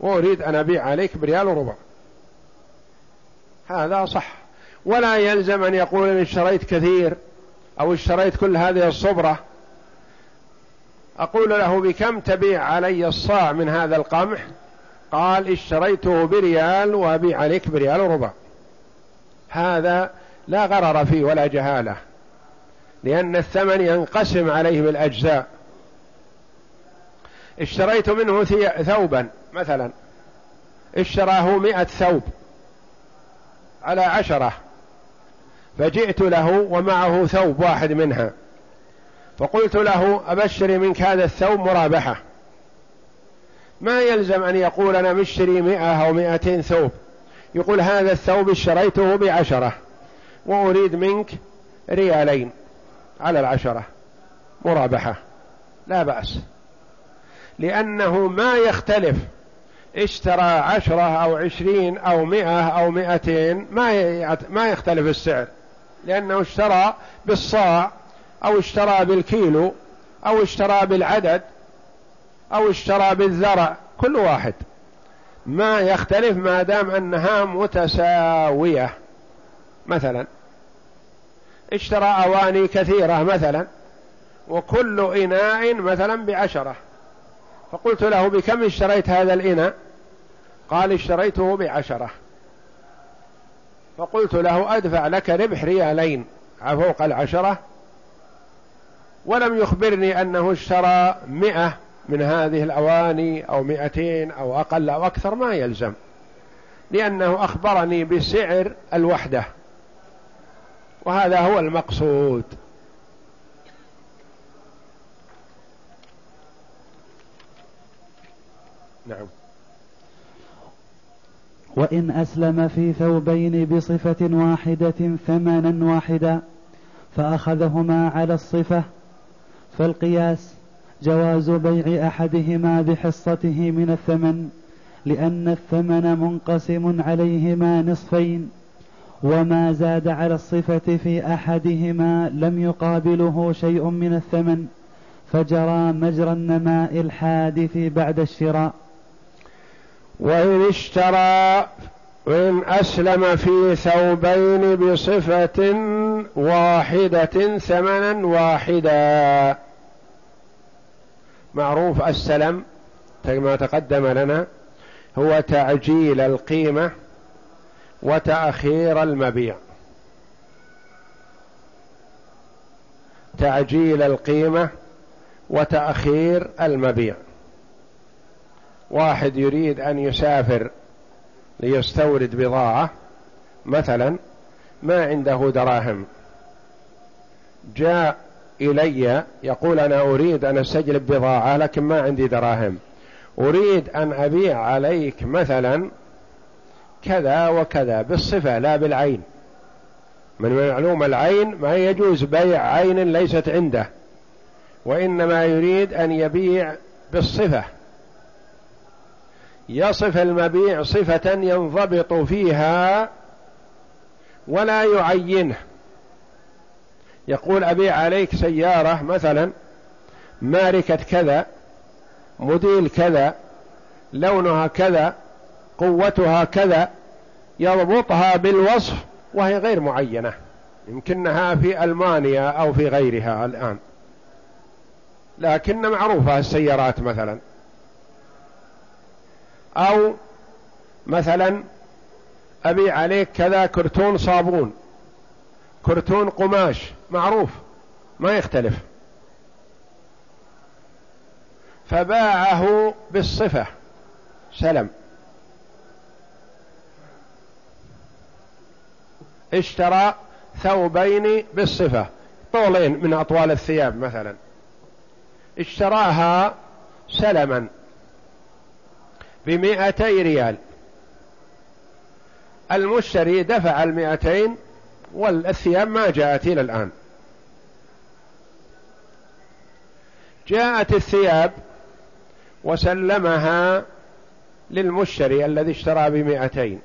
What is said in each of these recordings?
وأريد أن أبيع عليك بريال وربع. هذا صح. ولا يلزم أن يقول إن اشتريت كثير أو اشتريت كل هذه الصبرة. أقول له بكم تبيع علي الصاع من هذا القمح؟ قال اشتريته بريال وأبيع عليك بريال وربع. هذا لا غرر فيه ولا جهالة. لأن الثمن ينقسم عليه بالأجزاء. اشتريت منه ثوبا. مثلا اشتراه مئة ثوب على عشرة فجئت له ومعه ثوب واحد منها فقلت له أبشري منك هذا الثوب مرابحة. ما يلزم أن يقول أنا مشتري مئة أو مئتين ثوب؟ يقول هذا الثوب اشتريته بعشرة وأريد منك ريالين على العشرة مرابحة. لا بأس لأنه ما يختلف اشترى عشرة أو عشرين أو مئة أو مئتين ما ما يختلف السعر. لأنه اشترى بالصاع أو اشترى بالكيلو أو اشترى بالعدد أو اشترى بالذرع كل واحد. ما يختلف ما دام أنها متساوية. مثلا اشترى أواني كثيرة مثلا وكل إناء مثلا بعشرة. فقلت له بكم اشتريت هذا الإناء؟ قال اشتريته بعشرة. فقلت له أدفع لك ربح ريالين. فوق العشرة. ولم يخبرني أنه اشترى مئة من هذه الأواني أو مئتين أو أقل أو أكثر ما يلزم. لأنه أخبرني بسعر الوحدة. وهذا هو المقصود. نعم. وإن أسلم في ثوبين بصفة واحدة ثمنا واحدا فأخذهما على الصفة فالقياس جواز بيع أحدهما بحصته من الثمن لأن الثمن منقسم عليهما نصفين وما زاد على الصفة في أحدهما لم يقابله شيء من الثمن فجرى مجرى النماء الحادث بعد الشراء. وإن اشترى وإن أسلم في ثوبين بصفة واحدة ثمنا واحدا. معروف السلم كما تقدم لنا هو تعجيل القيمة وتأخير المبيع. تعجيل القيمة وتأخير المبيع. واحد يريد أن يسافر ليستورد بضاعة مثلا ما عنده دراهم. جاء إلي يقول أنا أريد أن أستجلب بضاعة لكن ما عندي دراهم. أريد أن أبيع عليك مثلا كذا وكذا بالصفة لا بالعين. من معلوم العين ما يجوز بيع عين ليست عنده وإنما يريد أن يبيع بالصفة. يصف المبيع صفة ينضبط فيها ولا يعينه. يقول أبيع عليك سيارة مثلا ماركة كذا موديل كذا لونها كذا قوتها كذا يضبطها بالوصف وهي غير معينة يمكنها في ألمانيا أو في غيرها الآن. لكن معروفة السيارات مثلا. أو مثلا أبيع عليك كذا كرتون صابون كرتون قماش معروف ما يختلف. فباعه بالصفة سلم. اشترى ثوبين بالصفة طولين من أطوال الثياب مثلا. اشتراها سلما. بمئتي ريال. المشتري دفع المئتين والثياب ما جاءت إلى الآن. جاءت الثياب وسلمها للمشتري الذي اشترى بمئتين.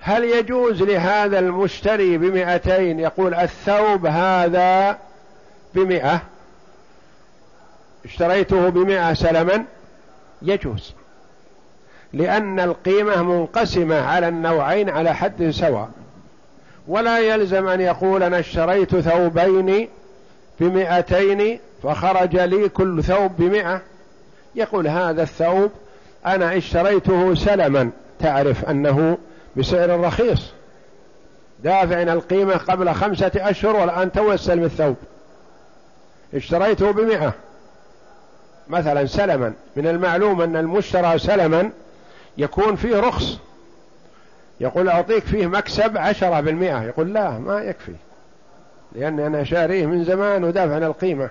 هل يجوز لهذا المشتري بمئتين يقول الثوب هذا بمئة؟ اشتريته بمئة سلما؟ يجوز. لأن القيمة منقسمة على النوعين على حد سواء. ولا يلزم أن يقول أنا اشتريت ثوبين بمئتين فخرج لي كل ثوب بمئة. يقول هذا الثوب أنا اشتريته سلما. تعرف أنه بسعر رخيص. دافع القيمة قبل خمسة أشهر والآن تو السلم الثوب اشتريته بمئة. مثلا سلما. من المعلوم أن المشترى سلما يكون فيه رخص. يقول أعطيك فيه مكسب عشرة بالمئة. يقول لا ما يكفي. لأني أنا شاريه من زمان ودافع القيمة.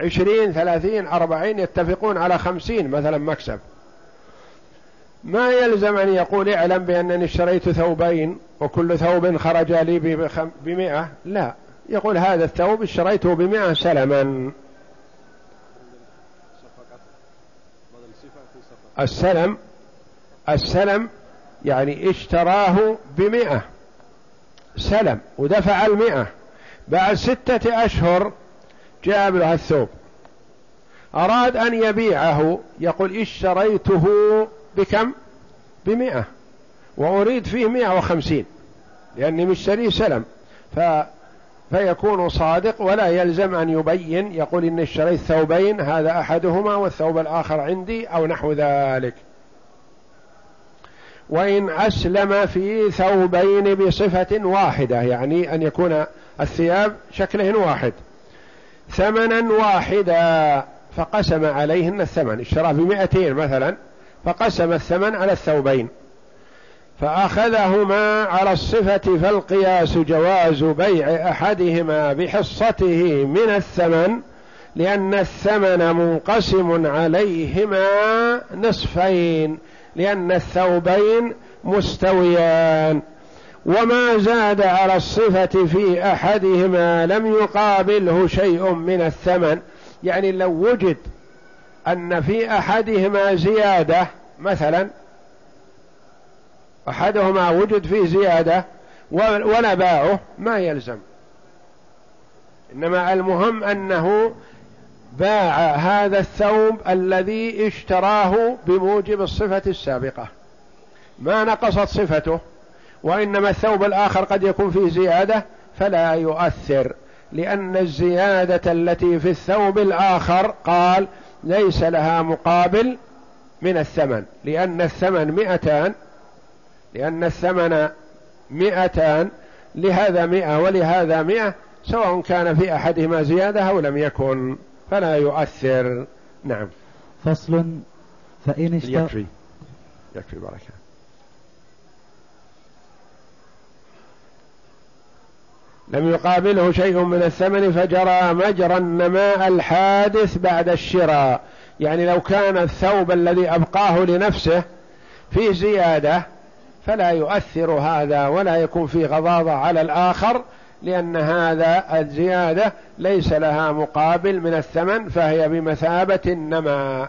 عشرين ثلاثين أربعين يتفقون على خمسين مثلا مكسب. ما يلزم أن يقول اعلم بأنني اشتريت ثوبين وكل ثوب خرج لي بمئة. لا يقول هذا الثوب اشتريته بمئة سلما. السلم السلم يعني اشتراه بمئة سلم ودفع المئة. بعد ستة أشهر جاب له الثوب. أراد أن يبيعه يقول اشتريته بكم؟ بمئة. وأريد فيه مئة وخمسين لأني مشتري سلم. ف فيكون صادق ولا يلزم أن يبين يقول إن اشتريت ثوبين هذا أحدهما والثوب الآخر عندي أو نحو ذلك. وإن أسلم في ثوبين بصفة واحدة يعني أن يكون الثياب شكلهن واحد. ثمنا واحدا فقسم عليهن الثمن. اشترى بمئتين مثلا فقسم الثمن على الثوبين. فأخذهما على الصفة فالقياس جواز بيع أحدهما بحصته من الثمن لأن الثمن منقسم عليهما نصفين لأن الثوبين مستويان. وما زاد على الصفة في أحدهما لم يقابله شيء من الثمن. يعني لو وجد أن في أحدهما زيادة مثلا أحدهما وجد فيه زيادة ولا باعه ما يلزم. إنما المهم أنه باع هذا الثوب الذي اشتراه بموجب الصفة السابقة. ما نقصت صفته وإنما الثوب الآخر قد يكون فيه زيادة فلا يؤثر لأن الزيادة التي في الثوب الآخر قال ليس لها مقابل من الثمن لأن الثمن مئتان لأن الثمن مئتان لهذا مئة ولهذا مئة سواء كان في أحدهما زيادة أو لم يكن فلا يؤثر. نعم. فصل فإن اشترى يكفي. يكفي بركة لم يقابله شيء من الثمن فجرى مجرى النماء الحادث بعد الشراء. يعني لو كان الثوب الذي أبقاه لنفسه فيه زيادة فلا يؤثر هذا ولا يكون في غضاضة على الآخر لأن هذا الزيادة ليس لها مقابل من الثمن فهي بمثابة النماء.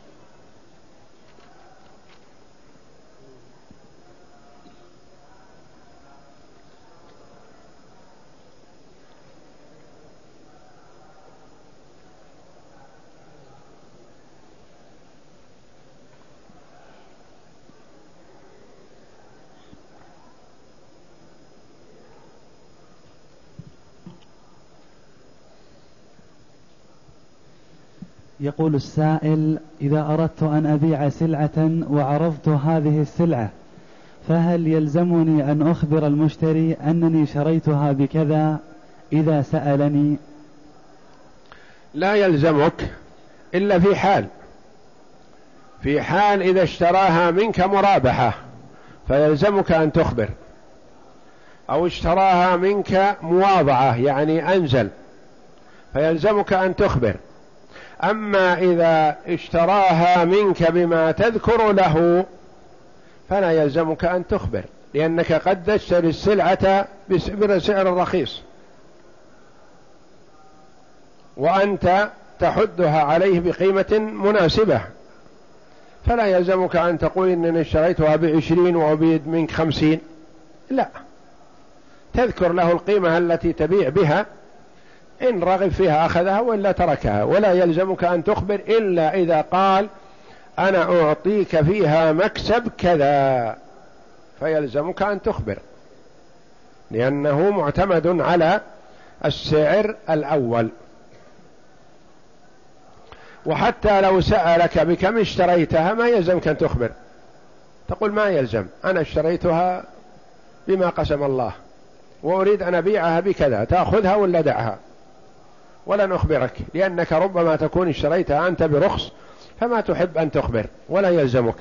يقول السائل إذا أردت أن أبيع سلعة وعرضت هذه السلعة فهل يلزمني أن أخبر المشتري أنني شريتها بكذا؟ إذا سألني. لا يلزمك إلا في حال. في حال إذا اشتراها منك مرابحة فيلزمك أن تخبر. أو اشتراها منك مواضعة يعني أنزل فيلزمك أن تخبر. أما إذا اشتراها منك بما تذكر له فلا يلزمك أن تخبر لأنك قد تشتري السلعة بسعر رخيص. وأنت تحدها عليه بقيمة مناسبة. فلا يلزمك أن تقول إنني اشتريتها بعشرين وأبيد منك خمسين. لا. تذكر له القيمة التي تبيع بها إن رغب فيها أخذها وإلا تركها. ولا يلزمك أن تخبر إلا إذا قال أنا أعطيك فيها مكسب كذا. فيلزمك أن تخبر. لأنه معتمد على السعر الأول. وحتى لو سألك بكم اشتريتها ما يلزمك أن تخبر. تقول ما يلزم. أنا اشتريتها بما قسم الله. وأريد أن أبيعها بكذا. تأخذها ولا دعها. ولا نخبرك لأنك ربما تكون اشتريتها أنت برخص فما تحب أن تخبر ولا يلزمك.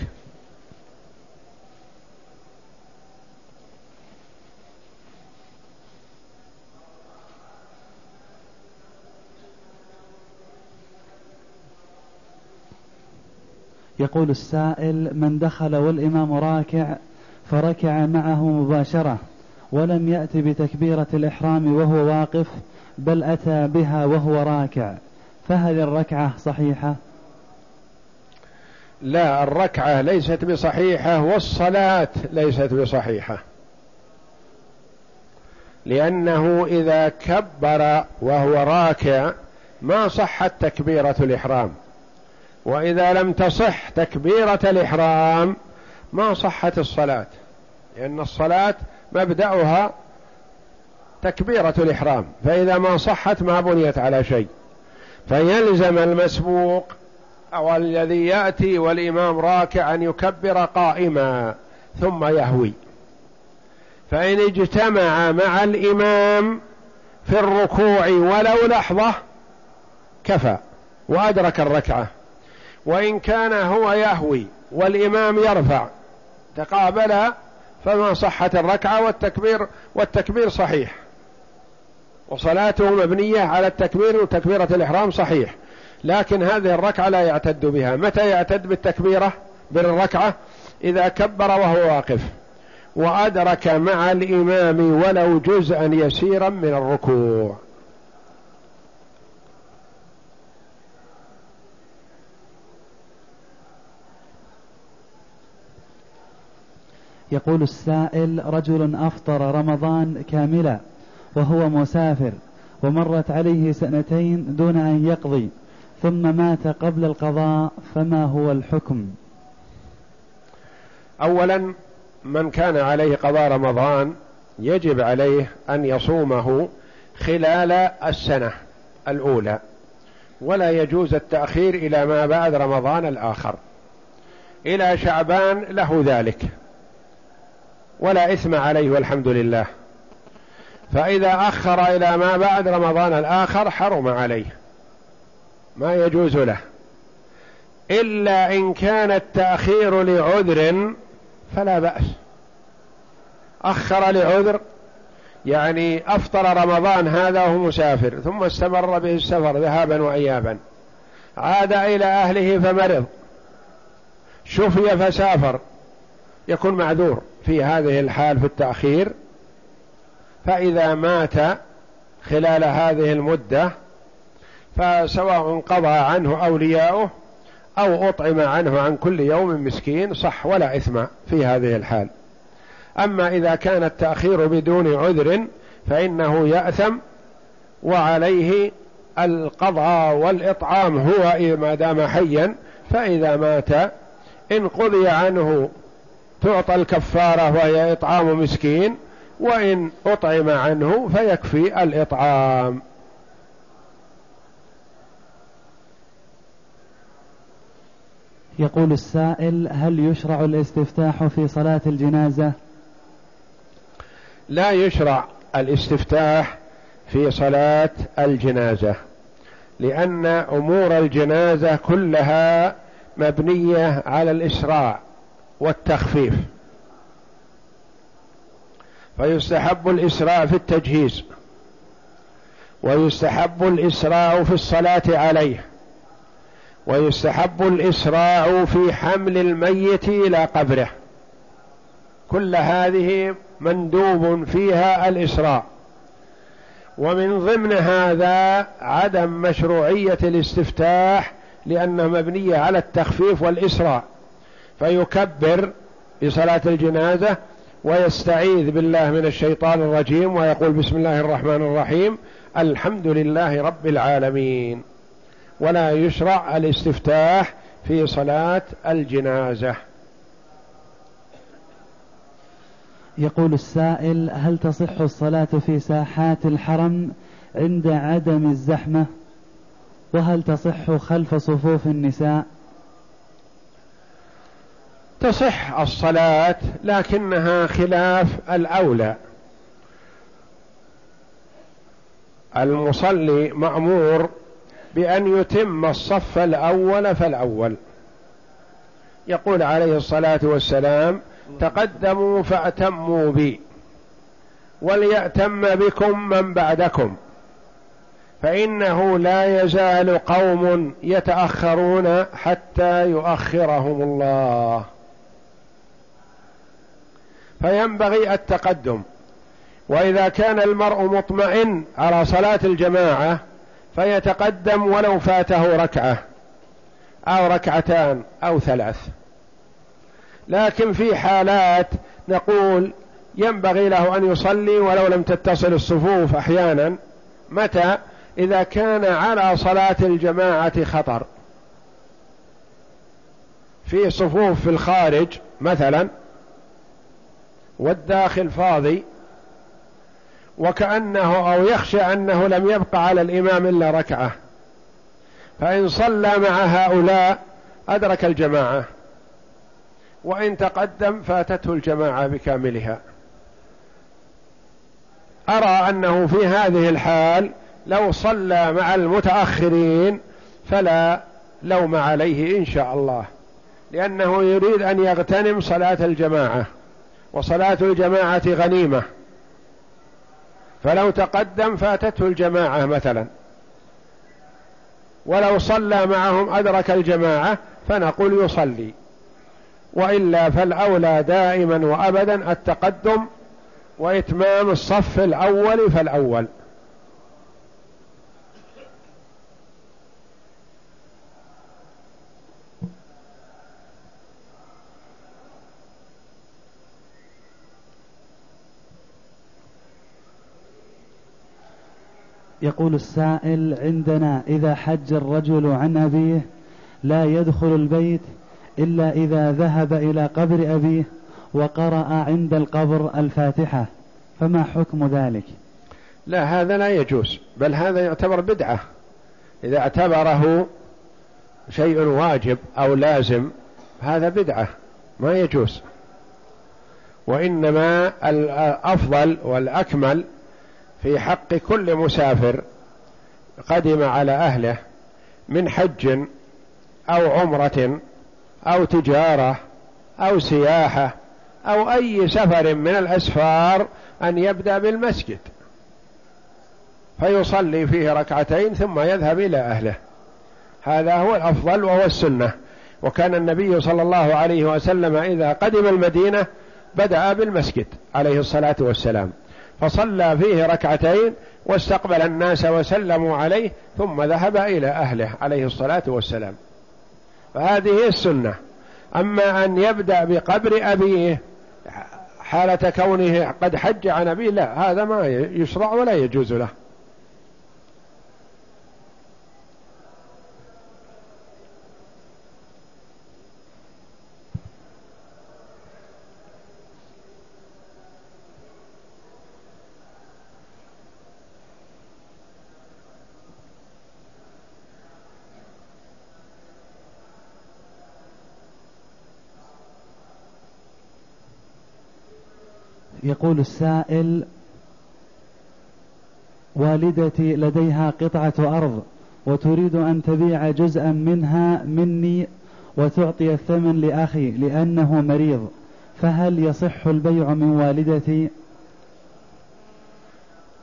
يقول السائل من دخل والإمام راكع فركع معه مباشرة ولم يأت بتكبيرة الإحرام وهو واقف بل أتى بها وهو راكع. فهل الركعة صحيحة؟ لا الركعة ليست بصحيحة والصلاة ليست بصحيحة. لأنه إذا كبر وهو راكع ما صحت تكبيرة الإحرام. وإذا لم تصح تكبيرة الإحرام ما صحت الصلاة. لأن الصلاة مبدأها تكبيرة الإحرام فإذا ما صحت ما بنيت على شيء. فيلزم المسبوق أو الذي يأتي والإمام راكع أن يكبر قائما ثم يهوي. فإن اجتمع مع الإمام في الركوع ولو لحظة كفى وأدرك الركعة. وإن كان هو يهوي والإمام يرفع تقابلا فما صحت الركعة والتكبير والتكبير صحيح. وصلاته مبنية على التكبير وتكبيرة الإحرام صحيح. لكن هذه الركعة لا يعتد بها. متى يعتد بالتكبيرة؟ بالركعة إذا كبر وهو واقف. وأدرك مع الإمام ولو جزءا يسيرا من الركوع. يقول السائل رجل أفطر رمضان كاملا وهو مسافر ومرت عليه سنتين دون أن يقضي ثم مات قبل القضاء فما هو الحكم؟ أولا من كان عليه قضاء رمضان يجب عليه أن يصومه خلال السنة الأولى ولا يجوز التأخير إلى ما بعد رمضان الآخر. إلى شعبان له ذلك. ولا إثم عليه والحمد لله. فإذا أخر إلى ما بعد رمضان الآخر حرم عليه. ما يجوز له. إلا إن كان التأخير لعذر فلا بأس. أخر لعذر يعني أفطر رمضان هذا وهو مسافر ثم استمر به السفر ذهابا وإيابا. عاد إلى أهله فمرض. شفي فسافر. يكون معذور. في هذه الحال في التأخير فإذا مات خلال هذه المدة فسواء قضى عنه أولياؤه أو أطعم عنه عن كل يوم مسكين صح ولا إثم في هذه الحال. أما إذا كان التأخير بدون عذر فإنه يأثم وعليه القضاء والإطعام هو ما دام حيا فإذا مات إن قضي عنه تعطى الكفارة وهي إطعام مسكين وإن أطعم عنه فيكفي الإطعام. يقول السائل هل يشرع الاستفتاح في صلاة الجنازة؟ لا يشرع الاستفتاح في صلاة الجنازة لأن أمور الجنازة كلها مبنية على الإسراع. والتخفيف. فيستحب الإسراع في التجهيز. ويستحب الإسراع في الصلاة عليه. ويستحب الإسراع في حمل الميت إلى قبره. كل هذه مندوب فيها الإسراع ومن ضمن هذا عدم مشروعية الاستفتاح لأنه مبنية على التخفيف والإسراء. فيكبر في صلاة الجنازة ويستعيذ بالله من الشيطان الرجيم ويقول بسم الله الرحمن الرحيم الحمد لله رب العالمين. ولا يشرع الاستفتاح في صلاة الجنازة. يقول السائل هل تصح الصلاة في ساحات الحرم عند عدم الزحمة؟ وهل تصح خلف صفوف النساء؟ تصح الصلاة لكنها خلاف الأولى. المصلي مأمور بأن يتم الصف الأول فالأول. يقول عليه الصلاة والسلام تقدموا فأتموا بي وليأتم بكم من بعدكم فإنه لا يزال قوم يتأخرون حتى يؤخرهم الله. فينبغي التقدم. وإذا كان المرء مطمئن على صلاة الجماعة فيتقدم ولو فاته ركعة أو ركعتان أو ثلاث. لكن في حالات نقول ينبغي له أن يصلي ولو لم تتصل الصفوف أحيانا. متى؟ إذا كان على صلاة الجماعة خطر. في صفوف في الخارج مثلا والداخل فاضي وكأنه أو يخشى أنه لم يبقى على الإمام إلا ركعة. فإن صلى مع هؤلاء أدرك الجماعة وإن تقدم فاتته الجماعة بكاملها. أرى أنه في هذه الحال لو صلى مع المتأخرين فلا لوم عليه إن شاء الله لأنه يريد أن يغتنم صلاة الجماعة. وصلاة الجماعة غنيمة. فلو تقدم فاتته الجماعة مثلا. ولو صلى معهم أدرك الجماعة فنقول يصلي. وإلا فالأولى دائما وأبدا التقدم وإتمام الصف الأول فالأول. يقول السائل عندنا إذا حج الرجل عن أبيه لا يدخل البيت إلا إذا ذهب إلى قبر أبيه وقرأ عند القبر الفاتحة. فما حكم ذلك؟ لا هذا لا يجوز بل هذا يعتبر بدعة. إذا اعتبره شيء واجب أو لازم هذا بدعة ما يجوز. وإنما الأفضل والأكمل في حق كل مسافر قدم على أهله من حج أو عمرة أو تجارة أو سياحة أو أي سفر من الأسفار أن يبدأ بالمسجد. فيصلي فيه ركعتين ثم يذهب إلى أهله. هذا هو الأفضل وهو السنة. وكان النبي صلى الله عليه وسلم إذا قدم المدينة بدأ بالمسجد عليه الصلاة والسلام. فصلى فيه ركعتين واستقبل الناس وسلموا عليه ثم ذهب إلى أهله عليه الصلاة والسلام. فهذه السنة. أما أن يبدأ بقبر أبيه حالة كونه قد حج عن أبيه لا هذا ما يشرع ولا يجوز له. يقول السائل والدتي لديها قطعة أرض وتريد أن تبيع جزءا منها مني وتعطي الثمن لأخي لأنه مريض فهل يصح البيع من والدتي؟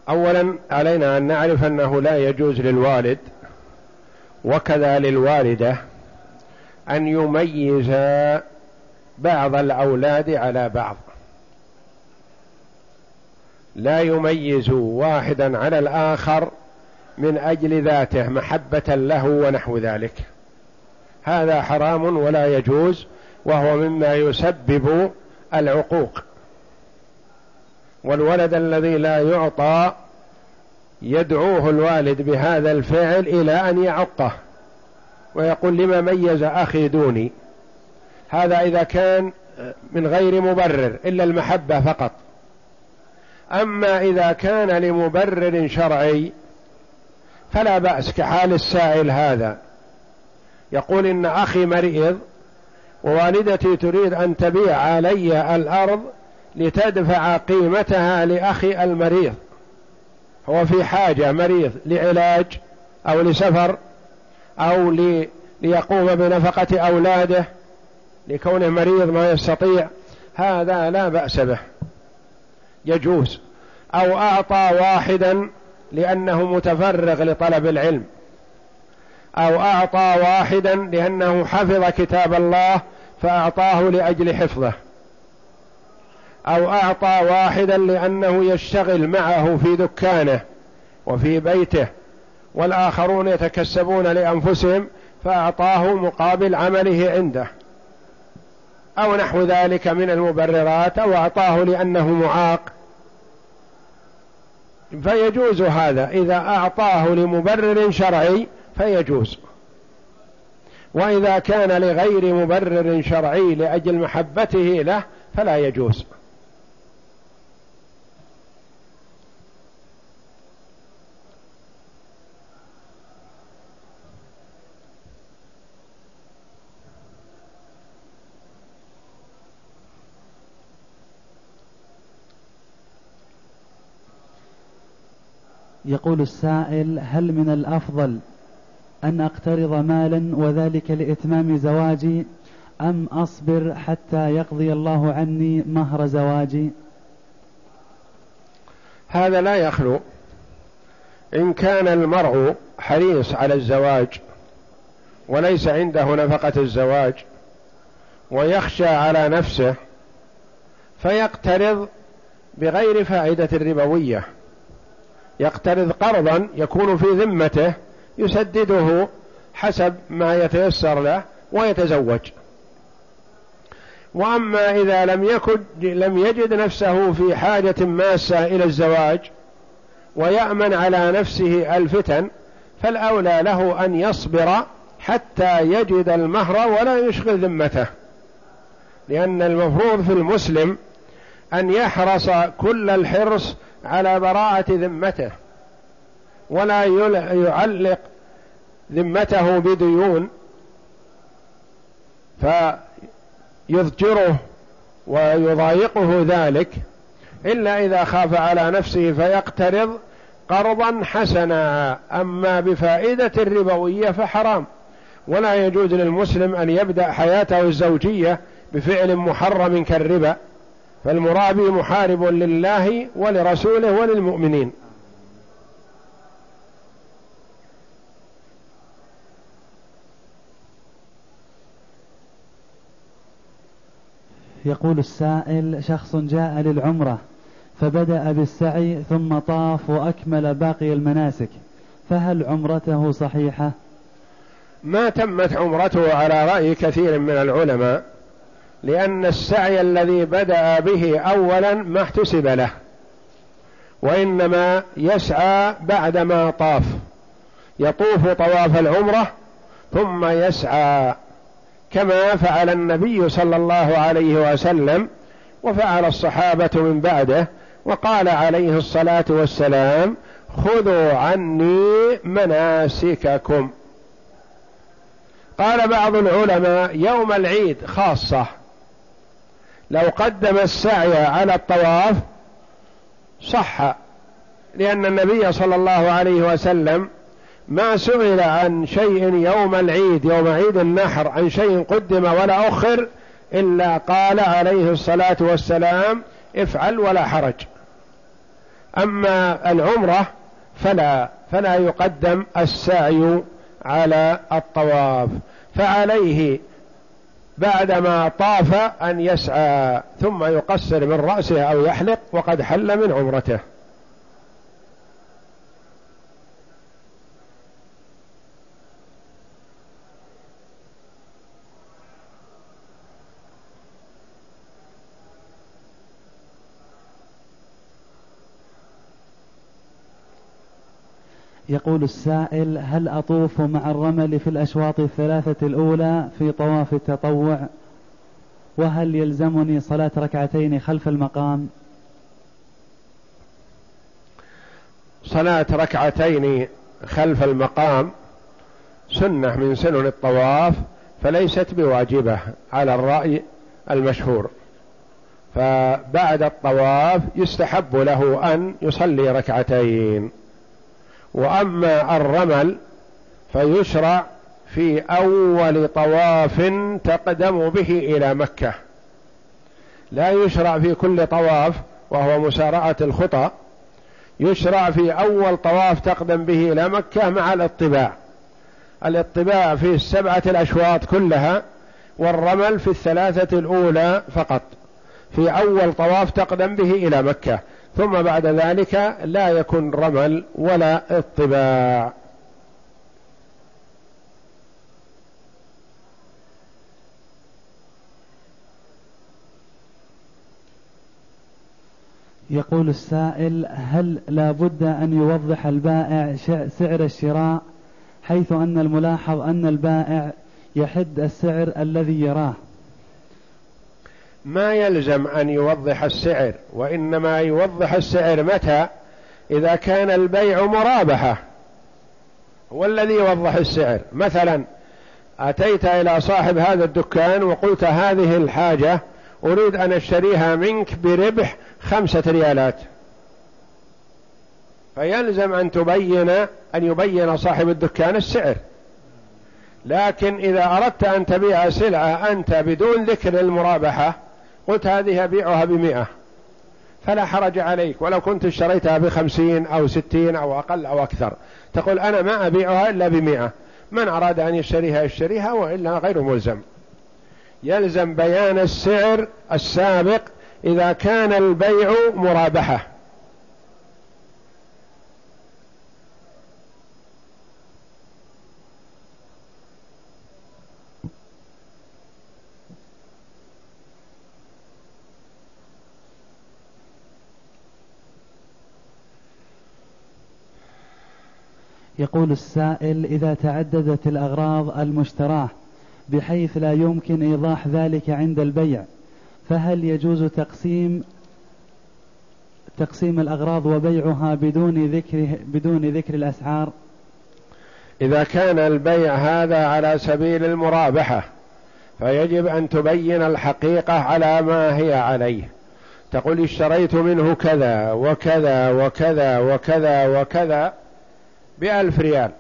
أولا علينا أن نعرف أنه لا يجوز للوالد وكذا للوالدة أن يميز بعض الأولاد على بعض. لا يميز واحدا على الآخر من أجل ذاته محبة له ونحو ذلك. هذا حرام ولا يجوز وهو مما يسبب العقوق. والولد الذي لا يعطى يدعوه الوالد بهذا الفعل إلى أن يعقه ويقول لما ميز أخي دوني؟ هذا إذا كان من غير مبرر إلا المحبة فقط. أما إذا كان لمبرر شرعي فلا بأس كحال السائل هذا. يقول إن أخي مريض ووالدتي تريد أن تبيع علي الأرض لتدفع قيمتها لأخي المريض. هو في حاجة مريض لعلاج أو لسفر أو لي ليقوم بنفقة أولاده لكونه مريض ما يستطيع هذا لا بأس به. يجوز أو أعطى واحدا لأنه متفرغ لطلب العلم أو أعطى واحدا لأنه حفظ كتاب الله فأعطاه لأجل حفظه أو أعطى واحدا لأنه يشتغل معه في دكانه وفي بيته والآخرون يتكسبون لأنفسهم فأعطاه مقابل عمله عنده أو نحو ذلك من المبررات أو أعطاه لأنه معاق فيجوز هذا. إذا أعطاه لمبرر شرعي فيجوز. وإذا كان لغير مبرر شرعي لأجل محبته له فلا يجوز. يقول السائل هل من الأفضل أن أقترض مالا وذلك لإتمام زواجي أم أصبر حتى يقضي الله عني مهر زواجي؟ هذا لا يخلو. إن كان المرء حريص على الزواج وليس عنده نفقة الزواج ويخشى على نفسه فيقترض بغير فائدة الربوية يقترض قرضا يكون في ذمته يسدده حسب ما يتيسر له ويتزوج. وأما إذا لم يكن لم يجد نفسه في حاجة ماسة إلى الزواج ويأمن على نفسه الفتن فالأولى له أن يصبر حتى يجد المهر ولا يشغل ذمته. لأن المفروض في المسلم أن يحرص كل الحرص على براءة ذمته ولا يعلق ذمته بديون فيضجره ويضايقه ذلك إلا إذا خاف على نفسه فيقترض قرضا حسنا. أما بفائدة الربوية فحرام. ولا يجوز للمسلم أن يبدأ حياته الزوجية بفعل محرم كالربا. فالمرابي محارب لله ولرسوله وللمؤمنين يقول السائل شخص جاء للعمرة فبدأ بالسعي ثم طاف وأكمل باقي المناسك فهل عمرته صحيحة؟ ما تمت عمرته على رأي كثير من العلماء لأن السعي الذي بدأ به أولا ما احتسب له وإنما يسعى بعدما طاف. يطوف طواف العمرة ثم يسعى كما فعل النبي صلى الله عليه وسلم وفعل الصحابة من بعده وقال عليه الصلاة والسلام خذوا عني مناسككم. قال بعض العلماء يوم العيد خاصة. لو قدم السعي على الطواف صح لأن النبي صلى الله عليه وسلم ما سئل عن شيء يوم العيد يوم عيد النحر عن شيء قدم ولا أخر إلا قال عليه الصلاة والسلام افعل ولا حرج. أما العمرة فلا فلا يقدم السعي على الطواف. فعليه بعدما طاف أن يسعى ثم يقصر من رأسه أو يحلق وقد حل من عمرته. يقول السائل هل أطوف مع الرمل في الأشواط الثلاثة الأولى في طواف التطوع؟ وهل يلزمني صلاة ركعتين خلف المقام؟ صلاة ركعتين خلف المقام سنة من سنن الطواف فليست بواجبة على الرأي المشهور. فبعد الطواف يستحب له أن يصلي ركعتين. وأما الرمل فيشرع في أول طواف تقدم به إلى مكة. لا يشرع في كل طواف وهو مسارعة الخطى يشرع في أول طواف تقدم به إلى مكة مع الاطباع. الاطباع في السبعه الأشواط كلها والرمل في الثلاثة الأولى فقط. في أول طواف تقدم به إلى مكة. ثم بعد ذلك لا يكون رمل ولا اطباع. يقول السائل هل لا بد أن يوضح البائع سعر الشراء حيث أن الملاحظ أن البائع يحد السعر الذي يراه؟ ما يلزم أن يوضح السعر وإنما يوضح السعر متى؟ إذا كان البيع مرابحة. هو الذي يوضح السعر. مثلا أتيت إلى صاحب هذا الدكان وقلت هذه الحاجة أريد أن أشتريها منك بربح خمسة ريالات. فيلزم أن تبين أن يبين صاحب الدكان السعر. لكن إذا أردت أن تبيع سلعة أنت بدون ذكر المرابحة قلت هذه أبيعها بمئة فلا حرج عليك ولو كنت اشتريتها بخمسين أو ستين أو أقل أو أكثر. تقول أنا ما أبيعها إلا بمئة من أراد أن يشتريها يشتريها وإلا غير ملزم. يلزم بيان السعر السابق إذا كان البيع مرابحة. يقول السائل إذا تعددت الأغراض المشتراه بحيث لا يمكن إيضاح ذلك عند البيع فهل يجوز تقسيم تقسيم الأغراض وبيعها بدون ذكر بدون ذكر الأسعار؟ إذا كان البيع هذا على سبيل المرابحة فيجب أن تبين الحقيقة على ما هي عليه تقول اشتريت منه كذا وكذا وكذا وكذا وكذا بألف ريال.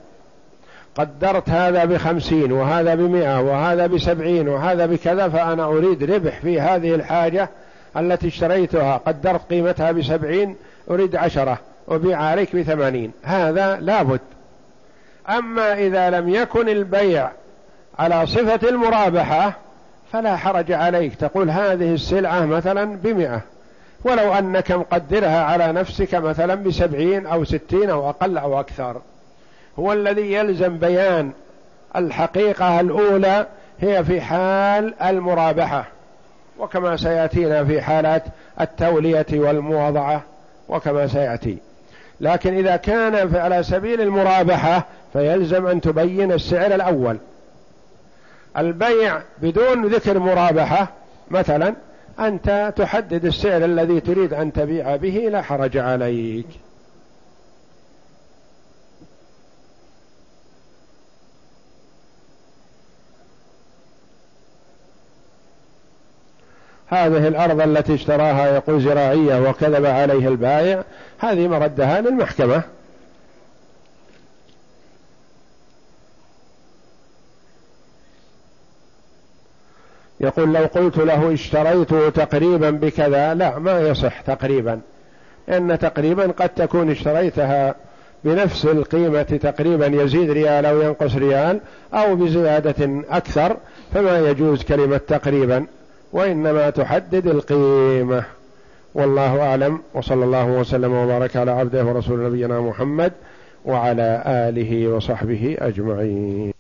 قدرت هذا بخمسين وهذا بمئة وهذا بسبعين وهذا بكذا فأنا أريد ربح في هذه الحاجة التي اشتريتها. قدرت قيمتها بسبعين أريد عشرة وبيع عليك بثمانين. هذا لابد. أما إذا لم يكن البيع على صفة المرابحة فلا حرج عليك. تقول هذه السلعة مثلا بمئة. ولو أنك مقدرها على نفسك مثلا بسبعين أو ستين أو أقل أو أكثر. هو الذي يلزم بيان الحقيقة الأولى هي في حال المرابحة وكما سيأتينا في حالات التولية والمواضعة وكما سيأتي. لكن إذا كان على سبيل المرابحة فيلزم أن تبين السعر الأول. البيع بدون ذكر مرابحة مثلا أنت تحدد السعر الذي تريد أن تبيع به لا حرج عليك. هذه الأرض التي اشتراها يقول زراعية وكذب عليه البائع هذه مردها للمحكمة. يقول لو قلت له اشتريته تقريبا بكذا لا ما يصح تقريبا. لأن تقريبا قد تكون اشتريتها بنفس القيمة تقريبا يزيد ريال أو ينقص ريال أو بزيادة أكثر فما يجوز كلمة تقريبا وإنما تحدد القيمة. والله أعلم وصلى الله وسلم وبارك على عبده ورسول نبينا محمد وعلى آله وصحبه أجمعين.